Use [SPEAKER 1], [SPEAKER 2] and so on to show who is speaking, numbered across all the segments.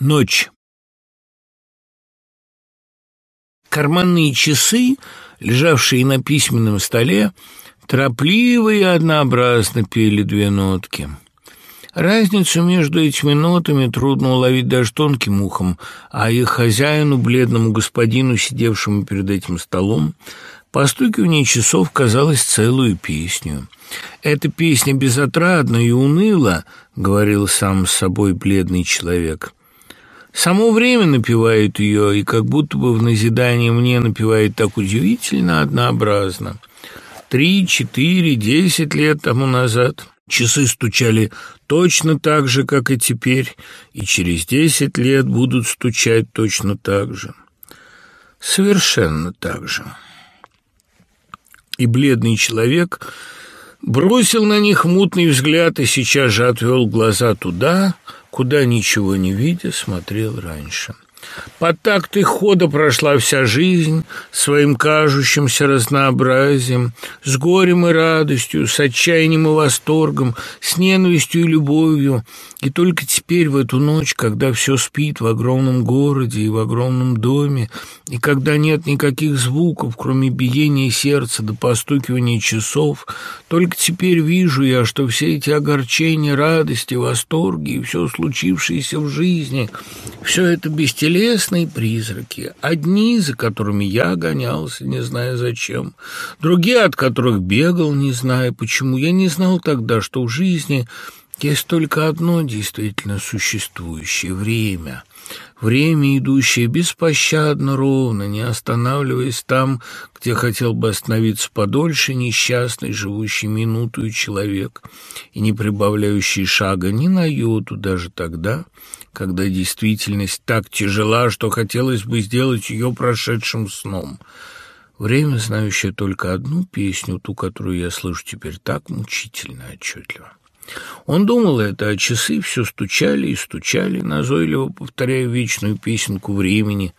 [SPEAKER 1] Ночь. Карманные часы, лежавшие на письменном столе, торопливо и однообразно пели две нотки. Разницу между этими нотами трудно уловить даже тонким ухом, а их хозяину, бледному господину, сидевшему перед этим столом, постукивание часов казалось целую песню. «Эта песня безотрадна и уныла», — говорил сам с собой бледный человек. Само время напевает ее, и как будто бы в назидание мне напевает так удивительно однообразно. Три, четыре, десять лет тому назад часы стучали точно так же, как и теперь, и через десять лет будут стучать точно так же. Совершенно так же. И бледный человек бросил на них мутный взгляд и сейчас же отвел глаза туда, куда, ничего не видя, смотрел раньше. Под такт хода прошла вся жизнь своим кажущимся разнообразием, с горем и радостью, с отчаянием и восторгом, с ненавистью и любовью. И только теперь, в эту ночь, когда все спит в огромном городе и в огромном доме, и когда нет никаких звуков, кроме биения сердца до постукивания часов, только теперь вижу я, что все эти огорчения, радости, восторги и все случившееся в жизни, все это бестелесные призраки, одни, за которыми я гонялся, не зная зачем, другие, от которых бегал, не зная почему. Я не знал тогда, что в жизни есть только одно действительно существующее — время — Время, идущее беспощадно ровно, не останавливаясь там, где хотел бы остановиться подольше несчастный, живущий минуту человек, и не прибавляющий шага ни на йоту даже тогда, когда действительность так тяжела, что хотелось бы сделать ее прошедшим сном. Время, знающее только одну песню, ту, которую я слышу теперь так мучительно отчетливо. Он думал это, а часы все стучали и стучали, назойливо повторяя вечную песенку времени.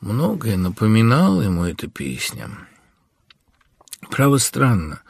[SPEAKER 1] Многое напоминала ему эта песня. Право странно.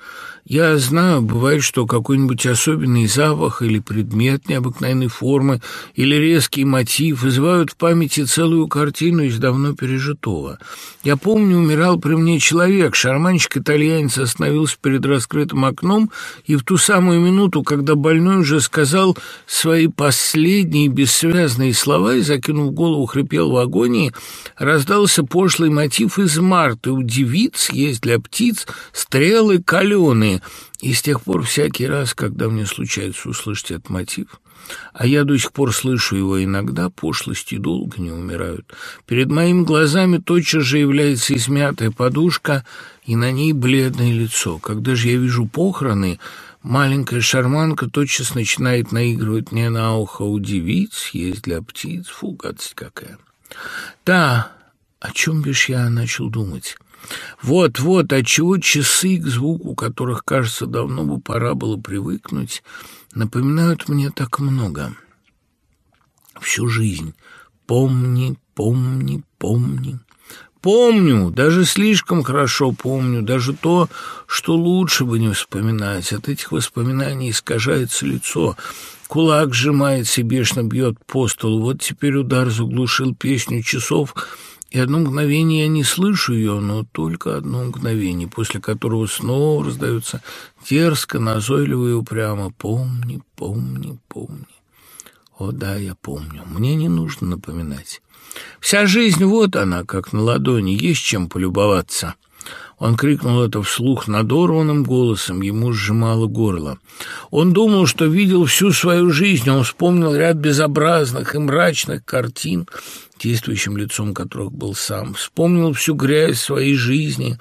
[SPEAKER 1] Я знаю, бывает, что какой-нибудь особенный запах или предмет необыкновенной формы или резкий мотив вызывают в памяти целую картину из давно пережитого. Я помню, умирал при мне человек, шарманщик-итальянец остановился перед раскрытым окном, и в ту самую минуту, когда больной уже сказал свои последние бессвязные слова и, закинув голову, хрипел в агонии, раздался пошлый мотив из Марты. «У девиц есть для птиц стрелы каленые», и с тех пор всякий раз, когда мне случается услышать этот мотив, а я до сих пор слышу его иногда, пошлости долго не умирают. Перед моими глазами тотчас же является измятая подушка, и на ней бледное лицо. Когда же я вижу похороны, маленькая шарманка тотчас начинает наигрывать мне на ухо «У девиц есть для птиц». Фу, гадость какая. Да, о чем бишь я начал думать? Вот-вот, отчего часы, к звуку которых, кажется, давно бы пора было привыкнуть, напоминают мне так много. Всю жизнь. Помни, помни, помни. Помню, даже слишком хорошо помню, даже то, что лучше бы не вспоминать. От этих воспоминаний искажается лицо. Кулак сжимается и бешено бьет по столу. Вот теперь удар заглушил песню часов — и одно мгновение я не слышу ее, но только одно мгновение, после которого снова раздается дерзко, назойливо и упрямо «Помни, помни, помни». О, да, я помню. Мне не нужно напоминать. Вся жизнь вот она, как на ладони, есть чем полюбоваться. Он крикнул это вслух надорванным голосом, ему сжимало горло. Он думал, что видел всю свою жизнь, он вспомнил ряд безобразных и мрачных картин, действующим лицом которых был сам, вспомнил всю грязь своей жизни,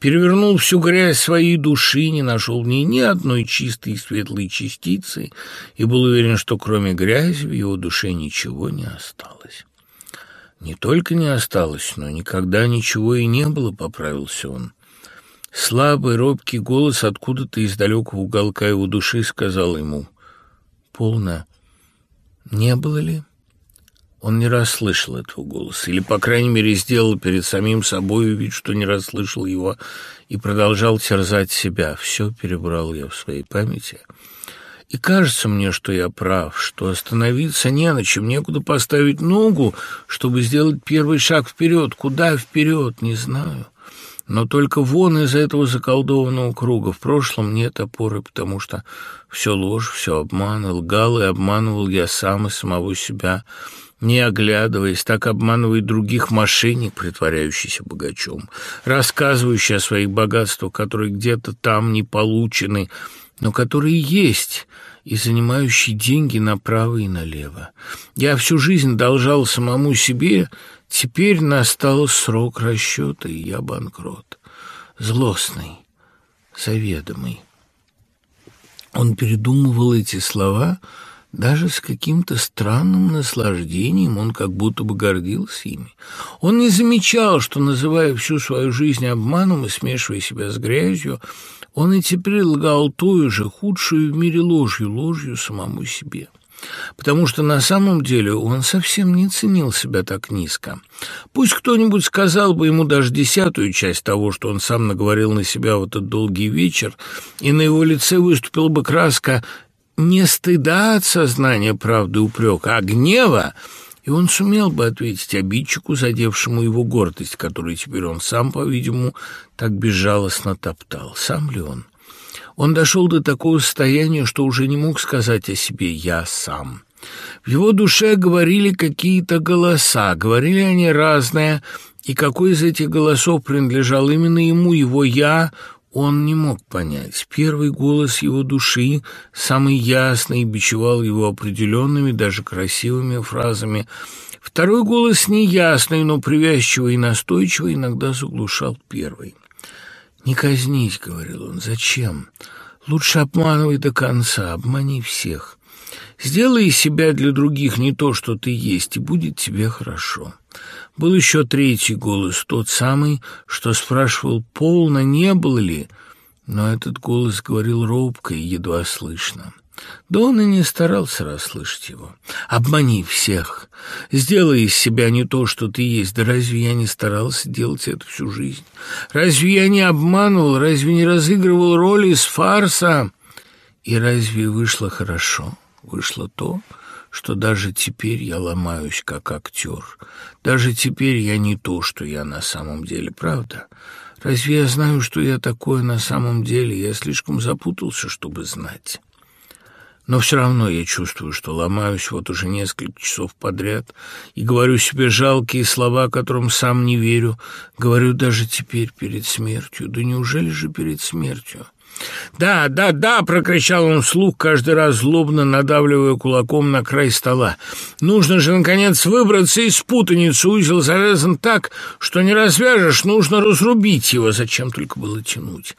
[SPEAKER 1] перевернул всю грязь своей души, не нашел в ней ни одной чистой и светлой частицы и был уверен, что кроме грязи в его душе ничего не осталось. Не только не осталось, но никогда ничего и не было, поправился он. Слабый, робкий голос откуда-то из далекого уголка его души сказал ему «Полно, не было ли?» Он не расслышал этого голоса, или, по крайней мере, сделал перед самим собой вид, что не расслышал его, и продолжал терзать себя. Все перебрал я в своей памяти. И кажется мне, что я прав, что остановиться не на чем, некуда поставить ногу, чтобы сделать первый шаг вперед. Куда вперед, не знаю. Но только вон из этого заколдованного круга. В прошлом нет опоры, потому что все ложь, все обман, лгал и обманывал я сам и самого себя, не оглядываясь, так обманывает других мошенник, притворяющийся богачом, рассказывающий о своих богатствах, которые где-то там не получены, но которые есть, и занимающий деньги направо и налево. Я всю жизнь должал самому себе, теперь настал срок расчета, и я банкрот. Злостный, заведомый. Он передумывал эти слова даже с каким-то странным наслаждением, он как будто бы гордился ими. Он не замечал, что, называя всю свою жизнь обманом и смешивая себя с грязью, он и теперь лгал той же, худшую в мире ложью, ложью самому себе. Потому что на самом деле он совсем не ценил себя так низко. Пусть кто-нибудь сказал бы ему даже десятую часть того, что он сам наговорил на себя в этот долгий вечер, и на его лице выступила бы краска не стыда от сознания правды упрека, а гнева, и он сумел бы ответить обидчику, задевшему его гордость, которую теперь он сам, по-видимому, так безжалостно топтал. Сам ли он? Он дошел до такого состояния, что уже не мог сказать о себе «я сам». В его душе говорили какие-то голоса, говорили они разные, и какой из этих голосов принадлежал именно ему, его «я», он не мог понять. Первый голос его души, самый ясный, бичевал его определенными, даже красивыми фразами. Второй голос неясный, но привязчивый и настойчивый иногда заглушал первый. «Не казнись», — говорил он, — «зачем? Лучше обманывай до конца, обмани всех. Сделай из себя для других не то, что ты есть, и будет тебе хорошо». Был еще третий голос, тот самый, что спрашивал, полно не было ли, но этот голос говорил робко и едва слышно. Да он и не старался расслышать его. «Обмани всех. Сделай из себя не то, что ты есть. Да разве я не старался делать это всю жизнь? Разве я не обманывал? Разве не разыгрывал роли из фарса? И разве вышло хорошо? Вышло то, что даже теперь я ломаюсь как актер. Даже теперь я не то, что я на самом деле, правда? Разве я знаю, что я такое на самом деле? Я слишком запутался, чтобы знать». Но все равно я чувствую, что ломаюсь вот уже несколько часов подряд и говорю себе жалкие слова, которым сам не верю. Говорю даже теперь перед смертью. Да неужели же перед смертью? «Да, да, да!» — прокричал он вслух, каждый раз злобно надавливая кулаком на край стола. «Нужно же, наконец, выбраться из путаницы. Узел завязан так, что не развяжешь, нужно разрубить его. Зачем только было тянуть?»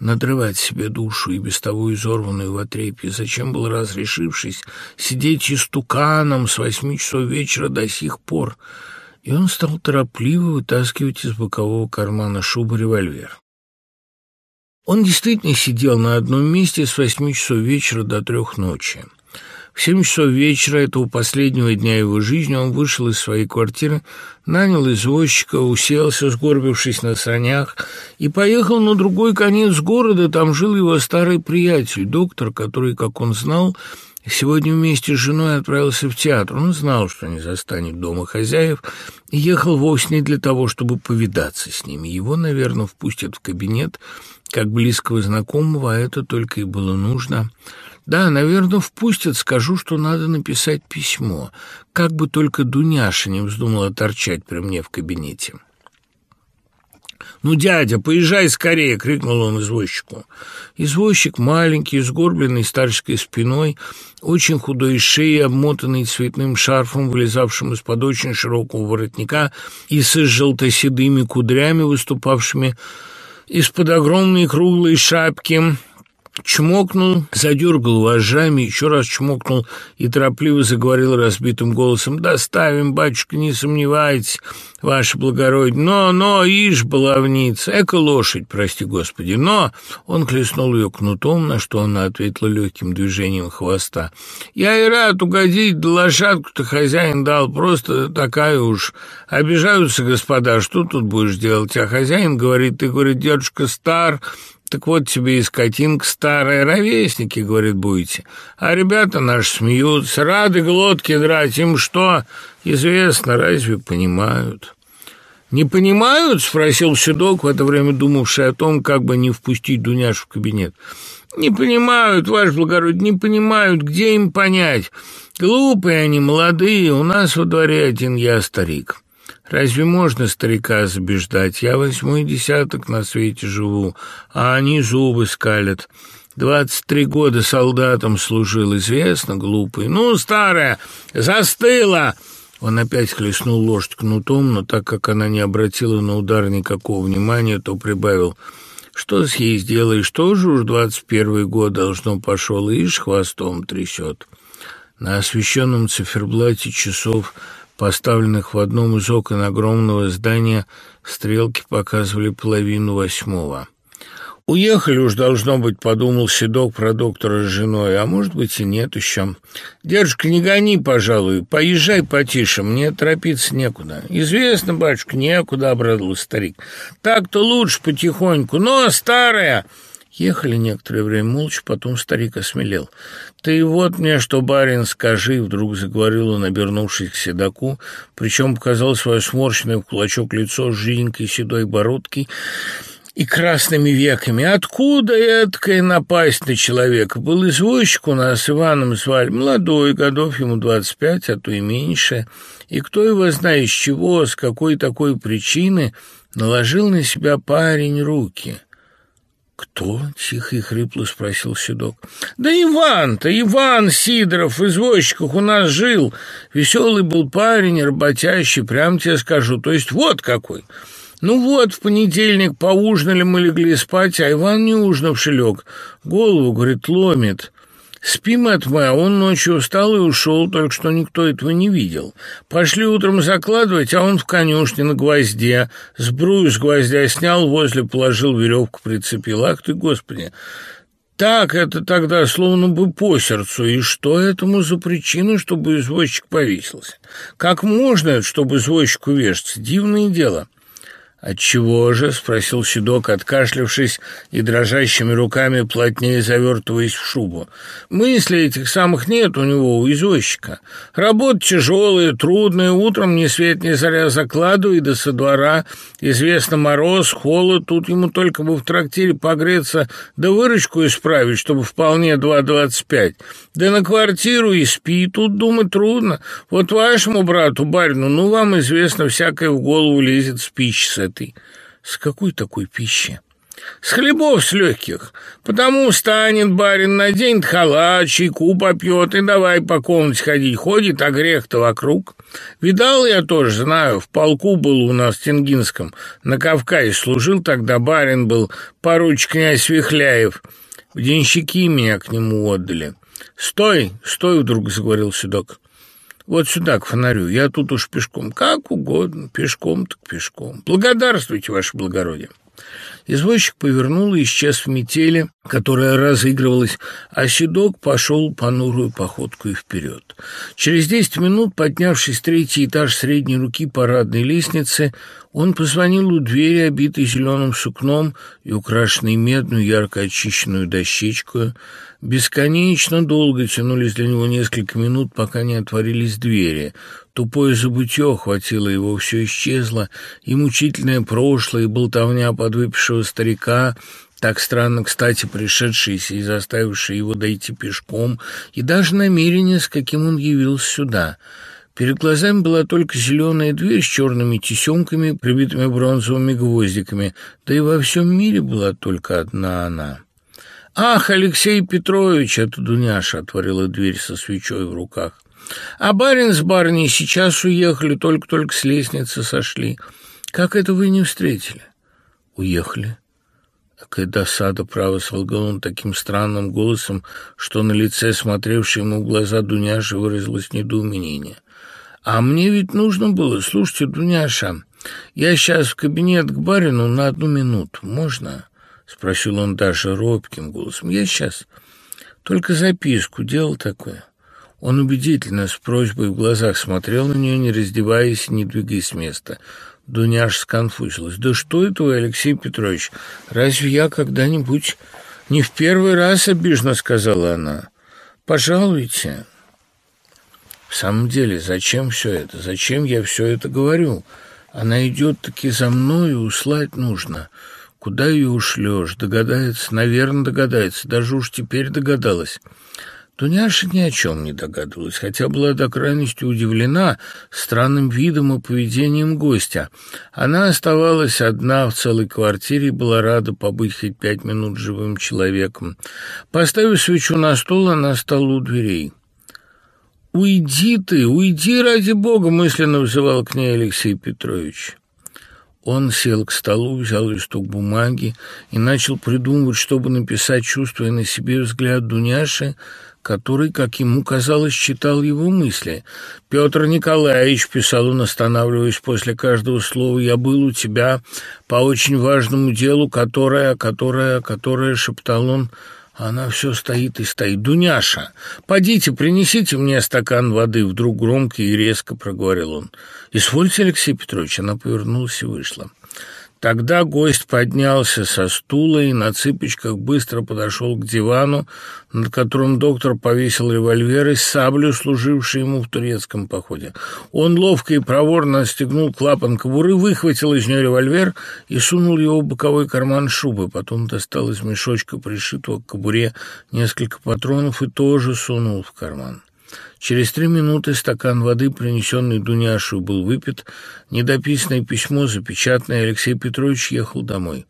[SPEAKER 1] надрывать себе душу и без того изорванную в отрепье. Зачем был разрешившись сидеть истуканом с восьми часов вечера до сих пор? И он стал торопливо вытаскивать из бокового кармана шубы револьвер. Он действительно сидел на одном месте с восьми часов вечера до трех ночи. В семь часов вечера этого последнего дня его жизни он вышел из своей квартиры, нанял извозчика, уселся, сгорбившись на санях, и поехал на другой конец города. Там жил его старый приятель, доктор, который, как он знал, Сегодня вместе с женой отправился в театр. Он знал, что не застанет дома хозяев, и ехал вовсе не для того, чтобы повидаться с ними. Его, наверное, впустят в кабинет, как близкого знакомого, а это только и было нужно. Да, наверное, впустят, скажу, что надо написать письмо. Как бы только Дуняша не вздумала торчать при мне в кабинете. «Ну, дядя, поезжай скорее!» — крикнул он извозчику. Извозчик, маленький, сгорбленный старческой спиной, очень худой шеей, обмотанный цветным шарфом, вылезавшим из-под очень широкого воротника и с желто-седыми кудрями, выступавшими из-под огромной круглой шапки, чмокнул, задергал вожжами, еще раз чмокнул и торопливо заговорил разбитым голосом. «Доставим, батюшка, не сомневайтесь, ваше благородие. Но, но, ишь, баловница, эко лошадь, прости господи, но...» Он хлестнул ее кнутом, на что она ответила легким движением хвоста. «Я и рад угодить, да лошадку-то хозяин дал, просто такая уж. Обижаются господа, что тут будешь делать? А хозяин говорит, ты, говорит, дедушка стар, Так вот тебе и скотинка старая, ровесники, говорит, будете. А ребята наши смеются, рады глотки драть, им что, известно, разве понимают?» «Не понимают?» — спросил Седок, в это время думавший о том, как бы не впустить Дуняшу в кабинет. «Не понимают, ваш благородие, не понимают, где им понять. Глупые они, молодые, у нас во дворе один я старик». Разве можно старика забеждать? Я восьмой десяток на свете живу, а они зубы скалят. Двадцать три года солдатом служил, известно, глупый. Ну, старая, застыла!» Он опять хлестнул лошадь кнутом, но так как она не обратила на удар никакого внимания, то прибавил «Что с ей сделаешь? Тоже уж двадцать первый год должно пошел, и ишь хвостом трясет». На освещенном циферблате часов, поставленных в одном из окон огромного здания, стрелки показывали половину восьмого. «Уехали уж, должно быть», — подумал Седок про доктора с женой, «а может быть и нет еще. Дедушка, не гони, пожалуй, поезжай потише, мне торопиться некуда». «Известно, батюшка, некуда», — обрадовался старик. «Так-то лучше потихоньку, но старая...» Ехали некоторое время молча, потом старик осмелел. «Ты вот мне что, барин, скажи!» — вдруг заговорил он, обернувшись к седаку, причем показал свое сморщенное в кулачок лицо с жиденькой седой бородкой и красными веками. Откуда эткая напасть на человека? Был извозчик у нас, Иваном звали, молодой, годов ему двадцать пять, а то и меньше. И кто его знает, с чего, с какой такой причины наложил на себя парень руки?» «Кто?» — тихо и хрипло спросил Седок. «Да Иван-то, Иван Сидоров, извозчиках у нас жил. Веселый был парень, работящий, прям тебе скажу. То есть вот какой. Ну вот, в понедельник поужинали мы легли спать, а Иван не ужинавший лег. Голову, говорит, ломит. Спим от он ночью устал и ушел, только что никто этого не видел. Пошли утром закладывать, а он в конюшне на гвозде. Сбрую с гвоздя снял, возле положил, веревку прицепил. Ах ты, Господи! Так это тогда словно бы по сердцу. И что этому за причина, чтобы извозчик повесился? Как можно, чтобы извозчику вешаться? Дивное дело. «Отчего же?» — спросил Седок, откашлявшись и дрожащими руками плотнее завертываясь в шубу. «Мыслей этих самых нет у него, у извозчика. Работа тяжелая, трудная, утром ни свет ни заря закладывай, да со двора. Известно, мороз, холод, тут ему только бы в трактире погреться, да выручку исправить, чтобы вполне два двадцать пять. Да на квартиру и спи, тут думать трудно. Вот вашему брату, барину, ну, вам известно, всякое в голову лезет с пищи с этой. С какой такой пищи? С хлебов с легких. Потому станет барин, наденет халат, чайку попьет и давай по комнате ходить. Ходит, а грех-то вокруг. Видал я тоже, знаю, в полку был у нас в Тенгинском. На Кавказе служил тогда, барин был, поручик князь Вихляев. В денщики меня к нему отдали. «Стой, стой!» — вдруг заговорил Седок. Вот сюда, к фонарю. Я тут уж пешком. Как угодно. Пешком так пешком. Благодарствуйте, ваше благородие. Извозчик повернул и исчез в метели, которая разыгрывалась, а седок пошел понурую походку и вперед. Через десять минут, поднявшись третий этаж средней руки парадной лестницы, он позвонил у двери, обитой зеленым сукном и украшенной медную ярко очищенную дощечку. Бесконечно долго тянулись для него несколько минут, пока не отворились двери. Тупое забытье хватило его, все исчезло, и мучительное прошлое, и болтовня подвыпившего старика, так странно, кстати, пришедшийся и заставивший его дойти пешком, и даже намерение, с каким он явился сюда — Перед глазами была только зеленая дверь с черными тесемками, прибитыми бронзовыми гвоздиками, да и во всем мире была только одна она. «Ах, Алексей Петрович!» — это Дуняша отворила дверь со свечой в руках. «А барин с барыней сейчас уехали, только-только с лестницы сошли. Как это вы не встретили?» «Уехали». Какая досада, право, солгал он таким странным голосом, что на лице, смотревшей ему в глаза Дуняши, выразилось недоумение. А мне ведь нужно было, слушайте, Дуняша, я сейчас в кабинет к барину на одну минуту, можно?» — спросил он даже робким голосом. «Я сейчас. Только записку. Дело такое». Он убедительно, с просьбой в глазах смотрел на нее, не раздеваясь и не двигаясь с места. Дуняш сконфузилась. «Да что это вы, Алексей Петрович? Разве я когда-нибудь...» «Не в первый раз обиженно», — сказала она. «Пожалуйте». «В самом деле, зачем все это? Зачем я все это говорю? Она идет таки за мной, услать нужно. Куда ее ушлешь? Догадается? Наверное, догадается. Даже уж теперь догадалась». Дуняша ни о чем не догадывалась, хотя была до крайности удивлена странным видом и поведением гостя. Она оставалась одна в целой квартире и была рада побыть хоть пять минут живым человеком. Поставив свечу на стол, она стала у дверей. «Уйди ты, уйди, ради бога!» — мысленно взывал к ней Алексей Петрович. Он сел к столу, взял листок бумаги и начал придумывать, чтобы написать, чувствуя на себе взгляд Дуняши, который, как ему казалось, читал его мысли. «Петр Николаевич», — писал он, останавливаясь после каждого слова, — «я был у тебя по очень важному делу, которое, которое, которое», — шептал он, — она все стоит и стоит. «Дуняша, подите, принесите мне стакан воды!» Вдруг громко и резко проговорил он. «Извольте, Алексей Петрович!» Она повернулась и вышла. Тогда гость поднялся со стула и на цыпочках быстро подошел к дивану, над которым доктор повесил револьвер и саблю, служившую ему в турецком походе. Он ловко и проворно отстегнул клапан кобуры, выхватил из нее револьвер и сунул его в боковой карман шубы. Потом достал из мешочка, пришитого к кобуре, несколько патронов и тоже сунул в карман. Через три минуты стакан воды, принесенный Дуняшу, был выпит. Недописанное письмо, запечатанное, Алексей Петрович ехал домой.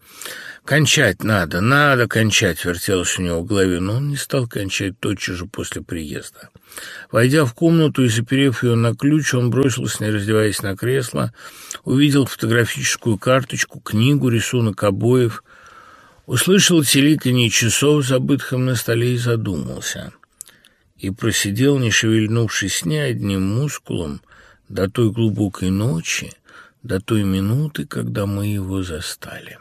[SPEAKER 1] «Кончать надо, надо кончать», — вертелось у него в голове, но он не стал кончать тотчас же после приезда. Войдя в комнату и заперев ее на ключ, он бросился, не раздеваясь на кресло, увидел фотографическую карточку, книгу, рисунок обоев, услышал теликанье часов, забытых на столе, и задумался и просидел, не шевельнувшись ни одним мускулом, до той глубокой ночи, до той минуты, когда мы его застали.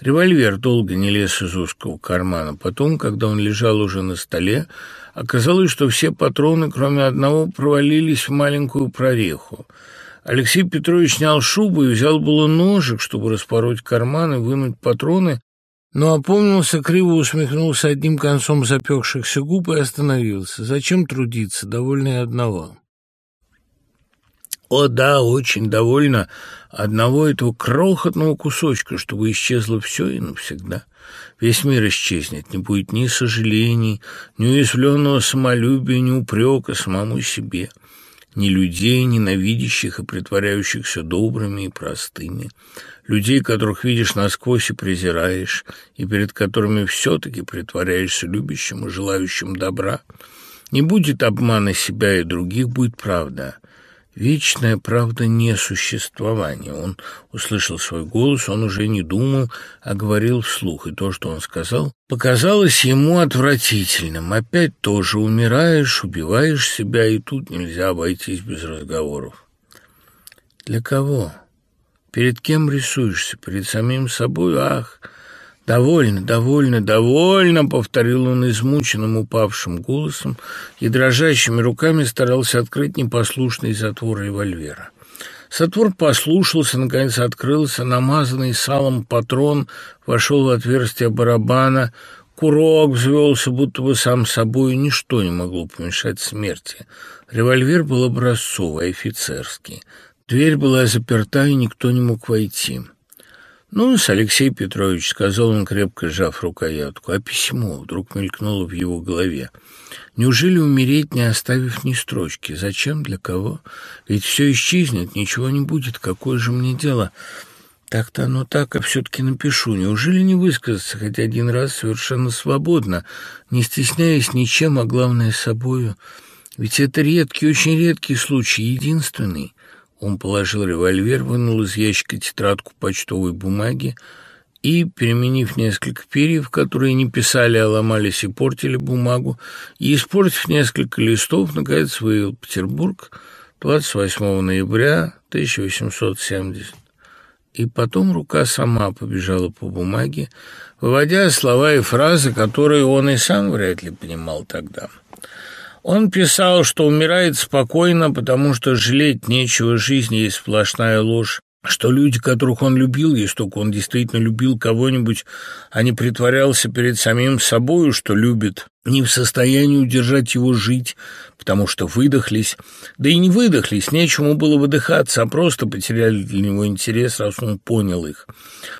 [SPEAKER 1] Револьвер долго не лез из узкого кармана. Потом, когда он лежал уже на столе, оказалось, что все патроны, кроме одного, провалились в маленькую прореху. Алексей Петрович снял шубу и взял было ножик, чтобы распороть карман и вынуть патроны, но опомнился, криво усмехнулся одним концом запекшихся губ и остановился. Зачем трудиться, довольно и одного. О да, очень довольно одного этого крохотного кусочка, чтобы исчезло все и навсегда. Весь мир исчезнет, не будет ни сожалений, ни уязвленного самолюбия, ни упрека самому себе ни людей, ненавидящих и притворяющихся добрыми и простыми, людей, которых видишь насквозь и презираешь, и перед которыми все-таки притворяешься любящим и желающим добра. Не будет обмана себя и других, будет правда. Вечная правда несуществования. Он услышал свой голос, он уже не думал, а говорил вслух, и то, что он сказал, показалось ему отвратительным. Опять тоже умираешь, убиваешь себя, и тут нельзя обойтись без разговоров. Для кого? Перед кем рисуешься? Перед самим собой? Ах! «Довольно, довольно, довольно!» — повторил он измученным упавшим голосом и дрожащими руками старался открыть непослушный затвор револьвера. Затвор послушался, наконец открылся, намазанный салом патрон вошел в отверстие барабана, курок взвелся, будто бы сам собой, ничто не могло помешать смерти. Револьвер был образцовый, офицерский. Дверь была заперта, и никто не мог войти. «Ну, с Алексей Петрович», — сказал он, крепко сжав рукоятку, а письмо вдруг мелькнуло в его голове. «Неужели умереть, не оставив ни строчки? Зачем? Для кого? Ведь все исчезнет, ничего не будет. Какое же мне дело?» Так-то оно так, а все-таки напишу. Неужели не высказаться хоть один раз совершенно свободно, не стесняясь ничем, а главное собою? Ведь это редкий, очень редкий случай, единственный. Он положил револьвер, вынул из ящика тетрадку почтовой бумаги и, переменив несколько перьев, которые не писали, а ломались и портили бумагу, и, испортив несколько листов, наконец вывел Петербург 28 ноября 1870. И потом рука сама побежала по бумаге, выводя слова и фразы, которые он и сам вряд ли понимал тогда. Он писал, что умирает спокойно, потому что жалеть нечего, жизнь есть сплошная ложь, что люди, которых он любил, если только он действительно любил кого-нибудь, а не притворялся перед самим собою, что любит, не в состоянии удержать его жить, потому что выдохлись, да и не выдохлись, нечему было выдыхаться, а просто потеряли для него интерес, раз он понял их.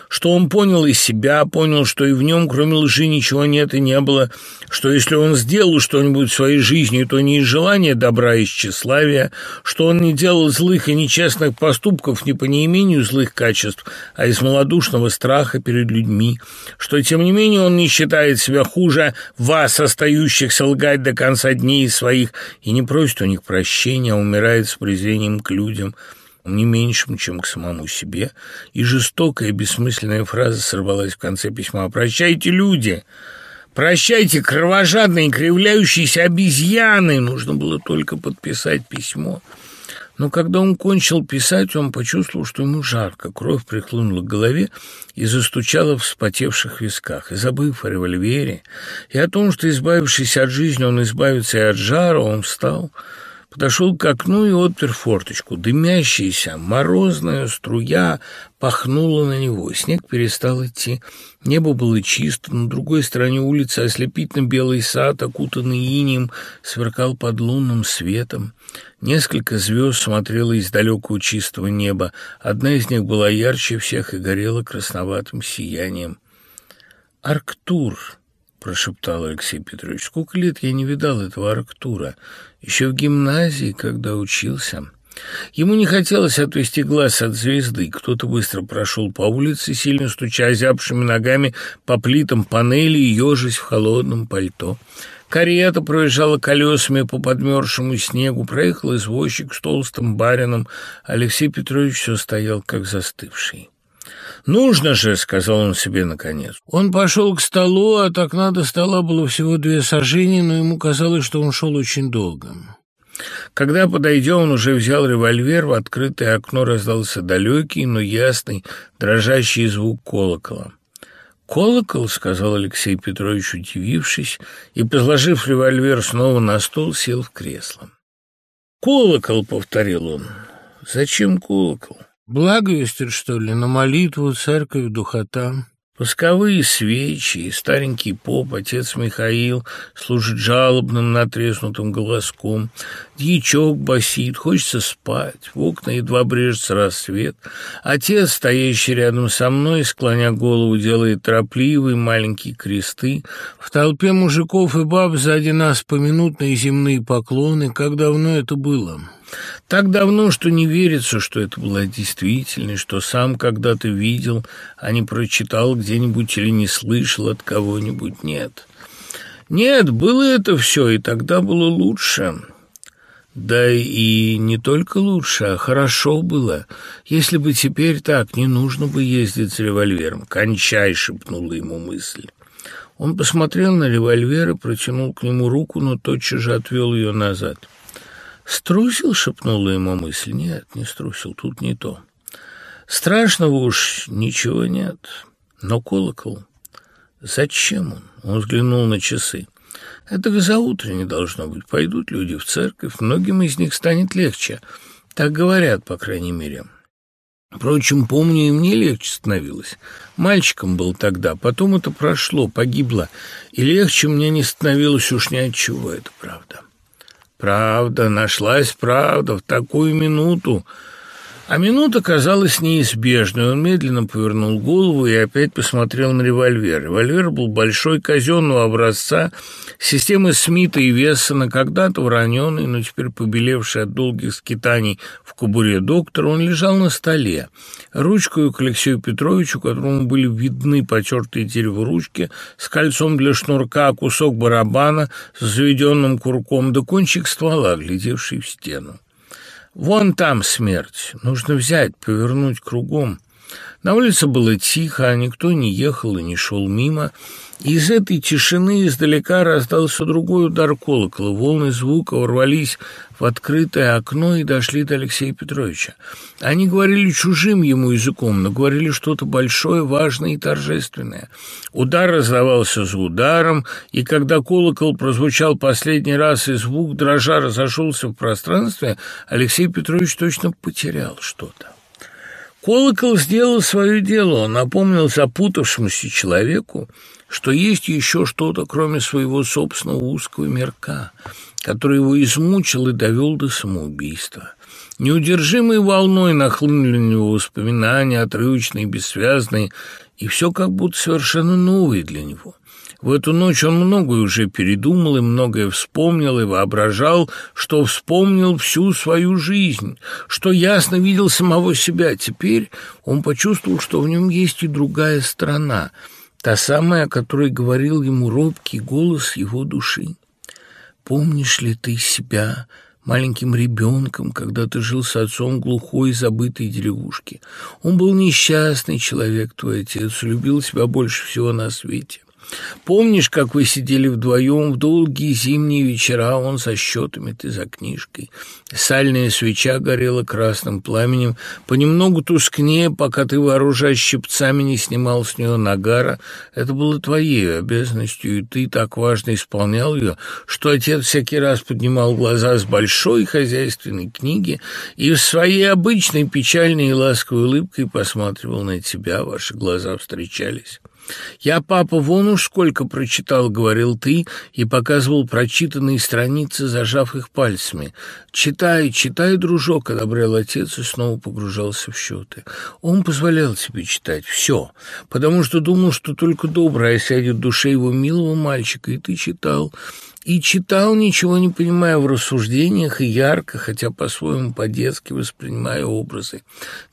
[SPEAKER 1] Что он понял из себя, понял, что и в нем, кроме лжи, ничего нет и не было, что если он сделал что-нибудь в своей жизни, то не из желания добра и из тщеславия, что он не делал злых и нечестных поступков не по неимению злых качеств, а из малодушного страха перед людьми, что, тем не менее, он не считает себя хуже вас, остающихся лгать до конца дней своих, и не просит у них прощения, а умирает с презрением к людям, не меньшим, чем к самому себе, и жестокая бессмысленная фраза сорвалась в конце письма «Прощайте, люди!» «Прощайте, кровожадные, кривляющиеся обезьяны!» Нужно было только подписать письмо. Но когда он кончил писать, он почувствовал, что ему жарко, кровь прихлынула к голове и застучала в вспотевших висках. И забыв о револьвере и о том, что, избавившись от жизни, он избавится и от жара, он встал, подошел к окну и отпер форточку. Дымящаяся, морозная струя пахнула на него. Снег перестал идти. Небо было чисто. На другой стороне улицы ослепительно-белый сад, окутанный инием, сверкал под лунным светом. Несколько звезд смотрело из далекого чистого неба. Одна из них была ярче всех и горела красноватым сиянием. «Арктур!» Прошептал Алексей Петрович. «Сколько лет я не видал этого Арктура? Еще в гимназии, когда учился». Ему не хотелось отвести глаз от звезды. Кто-то быстро прошел по улице, сильно стуча озябшими ногами по плитам панели и ежась в холодном пальто. Карета проезжала колесами по подмерзшему снегу, проехал извозчик с толстым барином. Алексей Петрович все стоял, как застывший. «Нужно же», — сказал он себе наконец. Он пошел к столу, от окна до стола было всего две сажения, но ему казалось, что он шел очень долго. Когда, подойдя, он уже взял револьвер, в открытое окно раздался далекий, но ясный, дрожащий звук колокола. «Колокол?» — сказал Алексей Петрович, удивившись, и, положив револьвер снова на стол, сел в кресло. «Колокол!» — повторил он. «Зачем колокол?» Благовестер, что ли, на молитву, церковь, духота. Восковые свечи и старенький поп, отец Михаил, служит жалобным натреснутым голоском. Дьячок басит, хочется спать, в окна едва брежется рассвет. Отец, стоящий рядом со мной, склоня голову, делает торопливые маленькие кресты. В толпе мужиков и баб сзади нас поминутные земные поклоны. Как давно это было? Так давно, что не верится, что это была действительность, что сам когда-то видел, а не прочитал где-нибудь или не слышал от кого-нибудь. Нет. Нет, было это все, и тогда было лучше. Да и не только лучше, а хорошо было. Если бы теперь так, не нужно бы ездить с револьвером. «Кончай!» — шепнула ему мысль. Он посмотрел на револьвер и протянул к нему руку, но тотчас же отвел ее назад. «Струсил?» — шепнула ему мысль. «Нет, не струсил, тут не то. Страшного уж ничего нет. Но колокол... Зачем он?» Он взглянул на часы. «Это за утро не должно быть. Пойдут люди в церковь, многим из них станет легче. Так говорят, по крайней мере». Впрочем, помню, и мне легче становилось. Мальчиком был тогда, потом это прошло, погибло, и легче мне не становилось уж ни от чего, это правда. Правда, нашлась правда в такую минуту. А минута казалась неизбежной. Он медленно повернул голову и опять посмотрел на револьвер. Револьвер был большой, казенного образца, системы Смита и Вессона, когда-то вороненный, но теперь побелевший от долгих скитаний в кобуре доктора, он лежал на столе. Ручкою к Алексею Петровичу, которому были видны потертые дерево ручки, с кольцом для шнурка, кусок барабана с заведенным курком, да кончик ствола, глядевший в стену. Вон там смерть. Нужно взять, повернуть кругом. На улице было тихо, а никто не ехал и не шел мимо. Из этой тишины издалека раздался другой удар колокола. Волны звука ворвались в открытое окно и дошли до Алексея Петровича. Они говорили чужим ему языком, но говорили что-то большое, важное и торжественное. Удар раздавался за ударом, и когда колокол прозвучал последний раз и звук дрожа разошелся в пространстве, Алексей Петрович точно потерял что-то. Колокол сделал свое дело, он напомнил запутавшемуся человеку, что есть еще что-то, кроме своего собственного узкого мирка, который его измучил и довел до самоубийства. Неудержимой волной нахлынули на него воспоминания, отрывочные, бессвязные, и все как будто совершенно новое для него. В эту ночь он многое уже передумал и многое вспомнил и воображал, что вспомнил всю свою жизнь, что ясно видел самого себя. Теперь он почувствовал, что в нем есть и другая сторона, та самая, о которой говорил ему робкий голос его души. «Помнишь ли ты себя?» маленьким ребенком, когда ты жил с отцом глухой и забытой деревушке. Он был несчастный человек, твой отец, любил тебя больше всего на свете. Помнишь, как вы сидели вдвоем в долгие зимние вечера, он со счетами, ты за книжкой? Сальная свеча горела красным пламенем, понемногу тускнее, пока ты, вооружаясь щипцами, не снимал с нее нагара. Это было твоей обязанностью, и ты так важно исполнял ее, что отец всякий раз поднимал глаза с большой хозяйственной книги и в своей обычной печальной и ласковой улыбкой посматривал на тебя, ваши глаза встречались. «Я, папа, вон уж сколько прочитал», — говорил ты, и показывал прочитанные страницы, зажав их пальцами. «Читай, читай, дружок», — одобрял отец и снова погружался в счеты. Он позволял тебе читать все, потому что думал, что только доброе сядет в душе его милого мальчика, и ты читал, и читал, ничего не понимая в рассуждениях, и ярко, хотя по-своему по-детски воспринимая образы.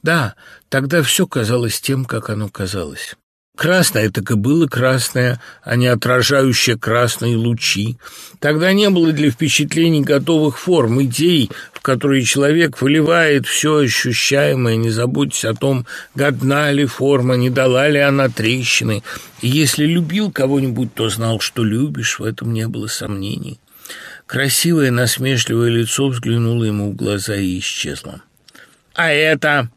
[SPEAKER 1] Да, тогда все казалось тем, как оно казалось. Красное так и было красное, а не отражающее красные лучи. Тогда не было для впечатлений готовых форм, идей, в которые человек выливает все ощущаемое, не заботясь о том, годна ли форма, не дала ли она трещины. И если любил кого-нибудь, то знал, что любишь, в этом не было сомнений. Красивое насмешливое лицо взглянуло ему в глаза и исчезло. «А это...»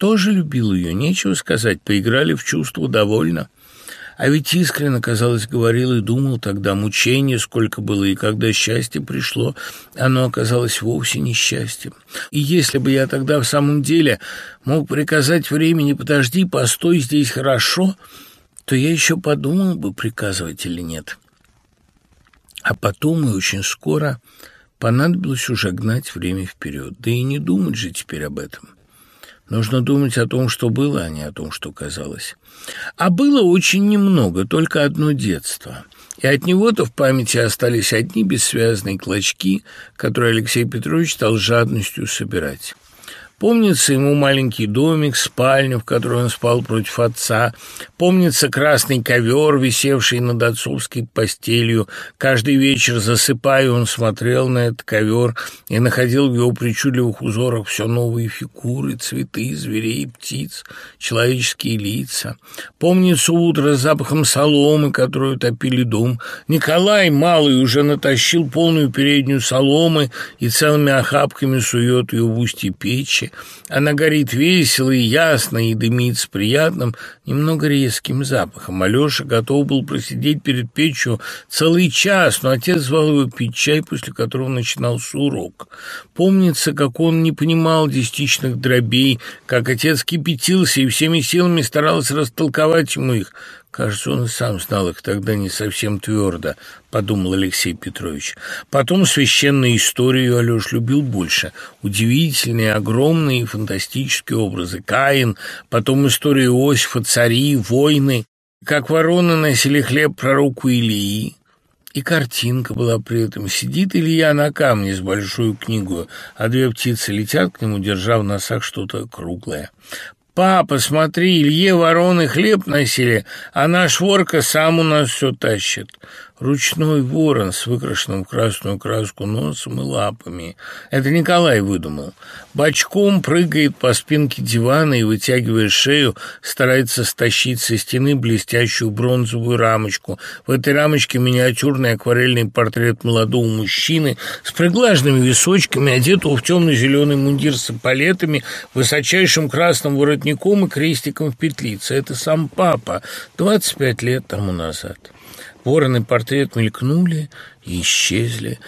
[SPEAKER 1] тоже любил ее, нечего сказать, поиграли в чувство довольно. А ведь искренне, казалось, говорил и думал тогда, мучение сколько было, и когда счастье пришло, оно оказалось вовсе не счастьем. И если бы я тогда в самом деле мог приказать времени «подожди, постой, здесь хорошо», то я еще подумал бы, приказывать или нет. А потом и очень скоро понадобилось уже гнать время вперед, да и не думать же теперь об этом. Нужно думать о том, что было, а не о том, что казалось. А было очень немного, только одно детство. И от него-то в памяти остались одни бессвязные клочки, которые Алексей Петрович стал жадностью собирать. Помнится ему маленький домик, спальня, в которой он спал против отца. Помнится красный ковер, висевший над отцовской постелью. Каждый вечер, засыпая, он смотрел на этот ковер и находил в его причудливых узорах все новые фигуры, цветы, зверей, птиц, человеческие лица. Помнится утро с запахом соломы, которую топили дом. Николай, малый, уже натащил полную переднюю соломы и целыми охапками сует ее в устье печи. Она горит весело и ясно, и дымит с приятным, немного резким запахом. Алеша готов был просидеть перед печью целый час, но отец звал его пить чай, после которого начинался урок. Помнится, как он не понимал десятичных дробей, как отец кипятился и всеми силами старался растолковать ему их. Кажется, он и сам знал их тогда не совсем твердо, подумал Алексей Петрович. Потом священную историю Алёш любил больше. Удивительные, огромные фантастические образы. Каин, потом историю Иосифа, цари, войны. Как вороны носили хлеб пророку Илии. И картинка была при этом. Сидит Илья на камне с большой книгой, а две птицы летят к нему, держа в носах что-то круглое. «Папа, смотри, Илье вороны хлеб носили, а наш ворка сам у нас все тащит». Ручной ворон с выкрашенным в красную краску носом и лапами. Это Николай выдумал. Бочком прыгает по спинке дивана и, вытягивая шею, старается стащить со стены блестящую бронзовую рамочку. В этой рамочке миниатюрный акварельный портрет молодого мужчины с приглаженными височками, одетого в темно-зеленый мундир с палетами, высочайшим красным воротником и крестиком в петлице. Это сам папа, 25 лет тому назад. Вороны портрет мелькнули и исчезли.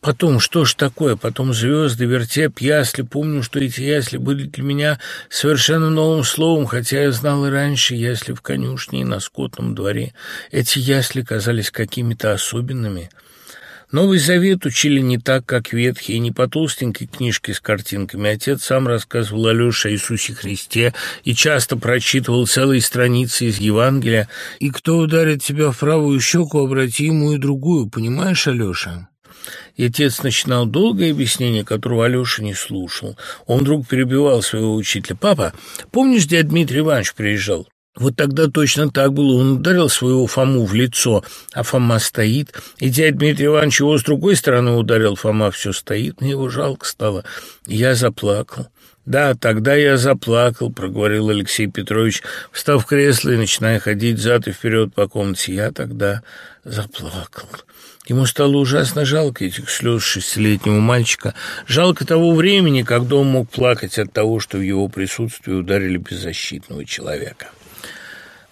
[SPEAKER 1] Потом, что ж такое? Потом звезды, вертеп, ясли. Помню, что эти ясли были для меня совершенно новым словом, хотя я знал и раньше ясли в конюшне и на скотном дворе. Эти ясли казались какими-то особенными. Новый Завет учили не так, как Ветхий, не по толстенькой книжке с картинками. Отец сам рассказывал Алёше о Иисусе Христе и часто прочитывал целые страницы из Евангелия. «И кто ударит тебя в правую щеку, обрати ему и другую, понимаешь, Алёша?» И отец начинал долгое объяснение, которого Алеша не слушал. Он вдруг перебивал своего учителя. «Папа, помнишь, где Дмитрий Иванович приезжал?» Вот тогда точно так было. Он ударил своего Фому в лицо, а Фома стоит. И дядя Дмитрий Иванович его с другой стороны ударил, Фома все стоит. Мне его жалко стало. Я заплакал. «Да, тогда я заплакал», — проговорил Алексей Петрович, встав в кресло и начиная ходить зад и вперед по комнате. «Я тогда заплакал». Ему стало ужасно жалко этих слез шестилетнего мальчика, жалко того времени, когда он мог плакать от того, что в его присутствии ударили беззащитного человека.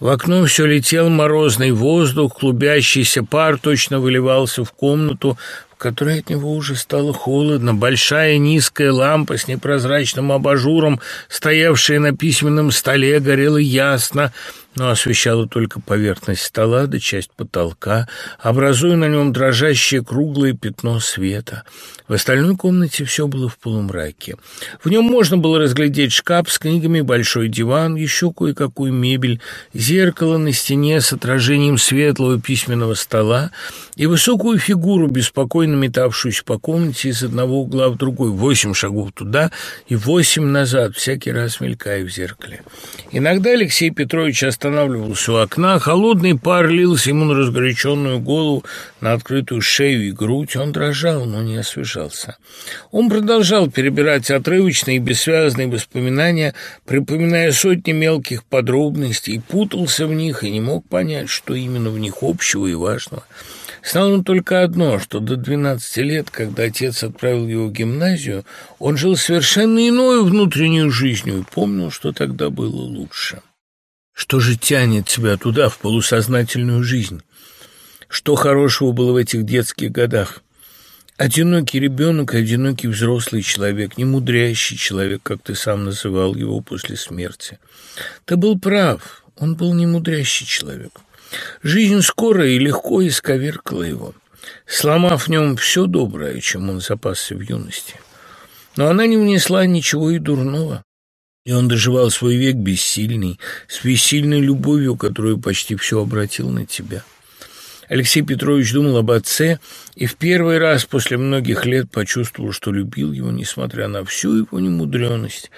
[SPEAKER 1] В окно все летел морозный воздух, клубящийся пар точно выливался в комнату, в которой от него уже стало холодно. Большая низкая лампа с непрозрачным абажуром, стоявшая на письменном столе, горела ясно, но освещала только поверхность стола да часть потолка, образуя на нем дрожащее круглое пятно света. В остальной комнате все было в полумраке. В нем можно было разглядеть шкаф с книгами, большой диван, еще кое-какую мебель, зеркало на стене с отражением светлого письменного стола и высокую фигуру, беспокойно метавшуюся по комнате из одного угла в другой, восемь шагов туда и восемь назад, всякий раз мелькая в зеркале. Иногда Алексей Петрович останавливался у окна, холодный пар лился ему на разгоряченную голову, на открытую шею и грудь. Он дрожал, но не освежался. Он продолжал перебирать отрывочные бессвязные воспоминания, припоминая сотни мелких подробностей, путался в них и не мог понять, что именно в них общего и важного – Знал он только одно, что до 12 лет, когда отец отправил его в гимназию, он жил совершенно иной внутренней жизнью и помнил, что тогда было лучше. Что же тянет тебя туда, в полусознательную жизнь? Что хорошего было в этих детских годах? Одинокий ребенок, одинокий взрослый человек, немудрящий человек, как ты сам называл его после смерти. Ты был прав, он был немудрящий человек. Жизнь скоро и легко исковеркала его, сломав в нем все доброе, чем он запасся в юности. Но она не внесла ничего и дурного. И он доживал свой век бессильный, с бессильной любовью, которую почти все обратил на тебя. Алексей Петрович думал об отце и в первый раз после многих лет почувствовал, что любил его, несмотря на всю его немудреность.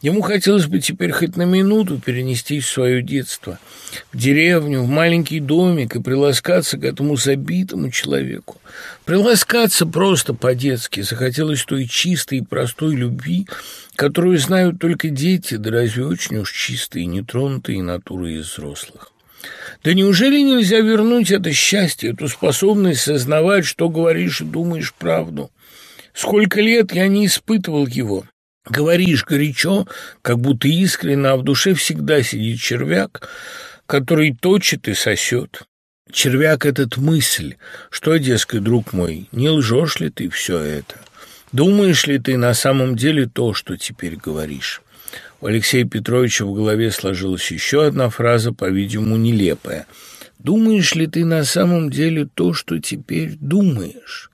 [SPEAKER 1] Ему хотелось бы теперь хоть на минуту перенестись в свое детство, в деревню, в маленький домик и приласкаться к этому забитому человеку. Приласкаться просто по-детски. Захотелось той чистой и простой любви, которую знают только дети, да разве очень уж чистые, нетронутые натуры из взрослых. Да неужели нельзя вернуть это счастье, эту способность сознавать, что говоришь и думаешь правду? Сколько лет я не испытывал его. Говоришь горячо, как будто искренне, а в душе всегда сидит червяк, который точит и сосет. Червяк — этот мысль, что, дескать, друг мой, не лжешь ли ты все это? Думаешь ли ты на самом деле то, что теперь говоришь? У Алексея Петровича в голове сложилась еще одна фраза, по-видимому, нелепая. «Думаешь ли ты на самом деле то, что теперь думаешь?»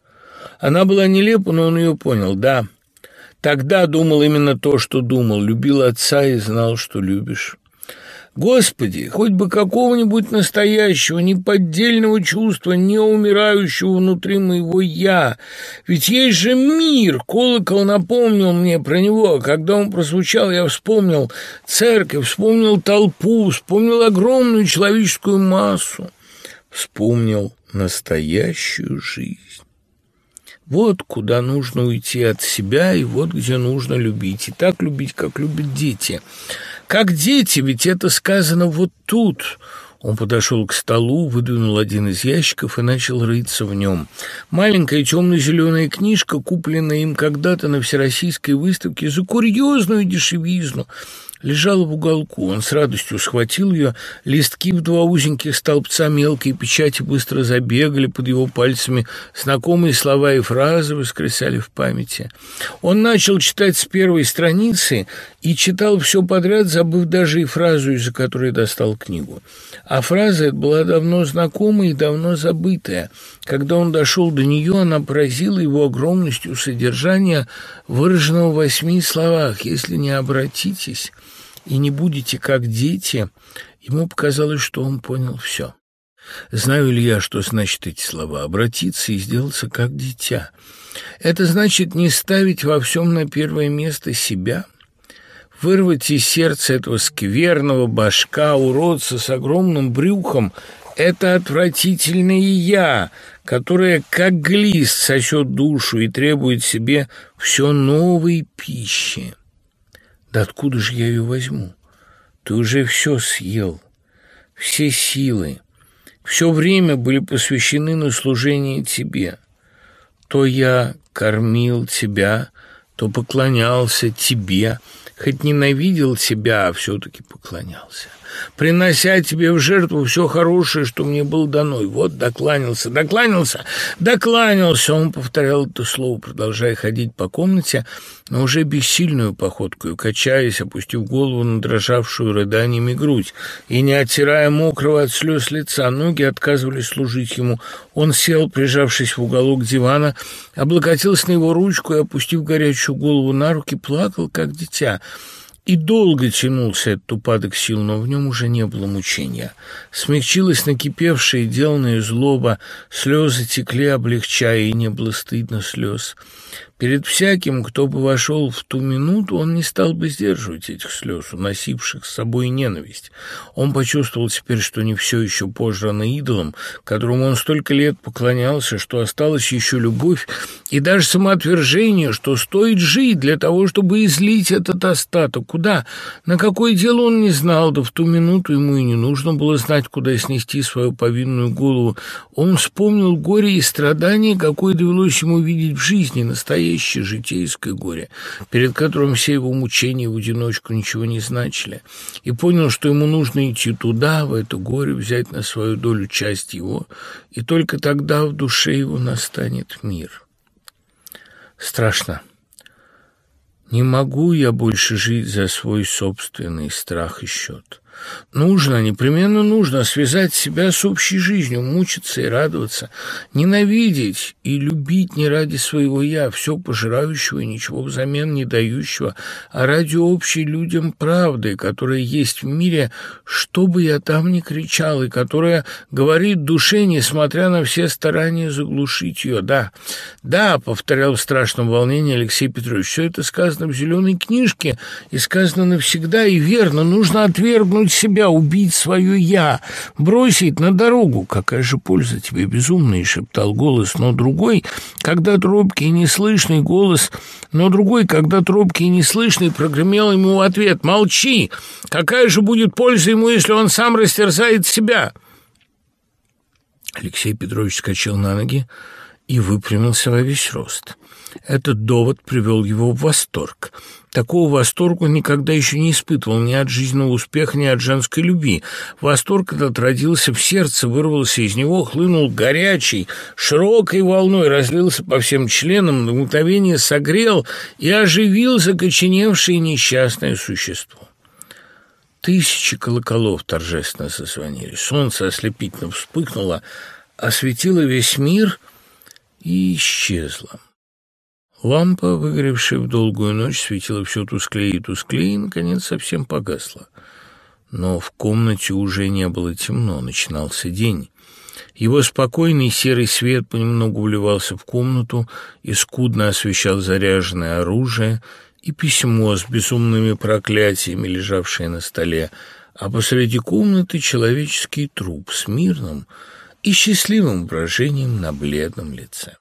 [SPEAKER 1] Она была нелепа, но он ее понял. «Да, тогда думал именно то, что думал. Любил отца и знал, что любишь». Господи, хоть бы какого-нибудь настоящего, неподдельного чувства, не умирающего внутри моего «я». Ведь есть же мир. Колокол напомнил мне про него. Когда он прозвучал, я вспомнил церковь, вспомнил толпу, вспомнил огромную человеческую массу. Вспомнил настоящую жизнь. Вот куда нужно уйти от себя, и вот где нужно любить. И так любить, как любят дети – как дети, ведь это сказано вот тут. Он подошел к столу, выдвинул один из ящиков и начал рыться в нем. Маленькая темно-зеленая книжка, купленная им когда-то на всероссийской выставке за курьезную дешевизну. Лежала в уголку. Он с радостью схватил ее. Листки в два узеньких столбца мелкой печати быстро забегали под его пальцами. Знакомые слова и фразы воскресали в памяти. Он начал читать с первой страницы и читал все подряд, забыв даже и фразу, из-за которой достал книгу. А фраза эта была давно знакомая и давно забытая. Когда он дошел до нее, она поразила его огромностью содержания, выраженного в восьми словах. «Если не обратитесь...» и не будете как дети, ему показалось, что он понял все. Знаю ли я, что значит эти слова? Обратиться и сделаться как дитя. Это значит не ставить во всем на первое место себя, вырвать из сердца этого скверного башка, уродца с огромным брюхом, это отвратительное «я», которое, как глист, сосет душу и требует себе все новой пищи. Да откуда же я ее возьму? Ты уже все съел, все силы, все время были посвящены на служение тебе. То я кормил тебя, то поклонялся тебе, хоть ненавидел тебя, а все-таки поклонялся принося тебе в жертву все хорошее, что мне было дано. И вот докланялся, докланялся, докланялся. Он повторял это слово, продолжая ходить по комнате, но уже бессильную походку, качаясь, опустив голову на дрожавшую рыданиями грудь, и не оттирая мокрого от слез лица, ноги отказывались служить ему. Он сел, прижавшись в уголок дивана, облокотился на его ручку и, опустив горячую голову на руки, плакал, как дитя. И долго тянулся этот упадок сил, но в нем уже не было мучения. Смягчилась накипевшая и деланная злоба, слезы текли, облегчая, и не было стыдно слез. Перед всяким, кто бы вошел в ту минуту, он не стал бы сдерживать этих слез, уносивших с собой ненависть. Он почувствовал теперь, что не все еще пожрано идолом, которому он столько лет поклонялся, что осталась еще любовь и даже самоотвержение, что стоит жить для того, чтобы излить этот остаток. Куда? На какое дело он не знал, да в ту минуту ему и не нужно было знать, куда снести свою повинную голову. Он вспомнил горе и страдания, какое довелось ему видеть в жизни, настоящее настоящее житейское горе, перед которым все его мучения в одиночку ничего не значили, и понял, что ему нужно идти туда, в это горе, взять на свою долю часть его, и только тогда в душе его настанет мир. Страшно. Не могу я больше жить за свой собственный страх и счет. Нужно, непременно нужно связать себя с общей жизнью, мучиться и радоваться, ненавидеть и любить не ради своего «я», все пожирающего и ничего взамен не дающего, а ради общей людям правды, которая есть в мире, что бы я там ни кричал, и которая говорит душе, несмотря на все старания заглушить ее. Да, да, повторял в страшном волнении Алексей Петрович, все это сказано в зеленой книжке и сказано навсегда и верно, нужно отвергнуть отвергнуть себя, убить свое «я», бросить на дорогу. Какая же польза тебе, безумный, шептал голос, но другой, когда тропкий и неслышный голос, но другой, когда тропкий и неслышный, прогремел ему в ответ «Молчи! Какая же будет польза ему, если он сам растерзает себя?» Алексей Петрович скачал на ноги и выпрямился во весь рост. Этот довод привел его в восторг. Такого восторга никогда еще не испытывал ни от жизненного успеха, ни от женской любви. Восторг этот родился в сердце, вырвался из него, хлынул горячей, широкой волной, разлился по всем членам, на мгновение согрел и оживил закоченевшее несчастное существо. Тысячи колоколов торжественно зазвонили. Солнце ослепительно вспыхнуло, осветило весь мир и исчезло. Лампа, выгоревшая в долгую ночь, светила все тусклее и тусклее, и, наконец, совсем погасла. Но в комнате уже не было темно, начинался день. Его спокойный серый свет понемногу вливался в комнату и скудно освещал заряженное оружие и письмо с безумными проклятиями, лежавшее на столе, а посреди комнаты человеческий труп с мирным и счастливым выражением на бледном лице.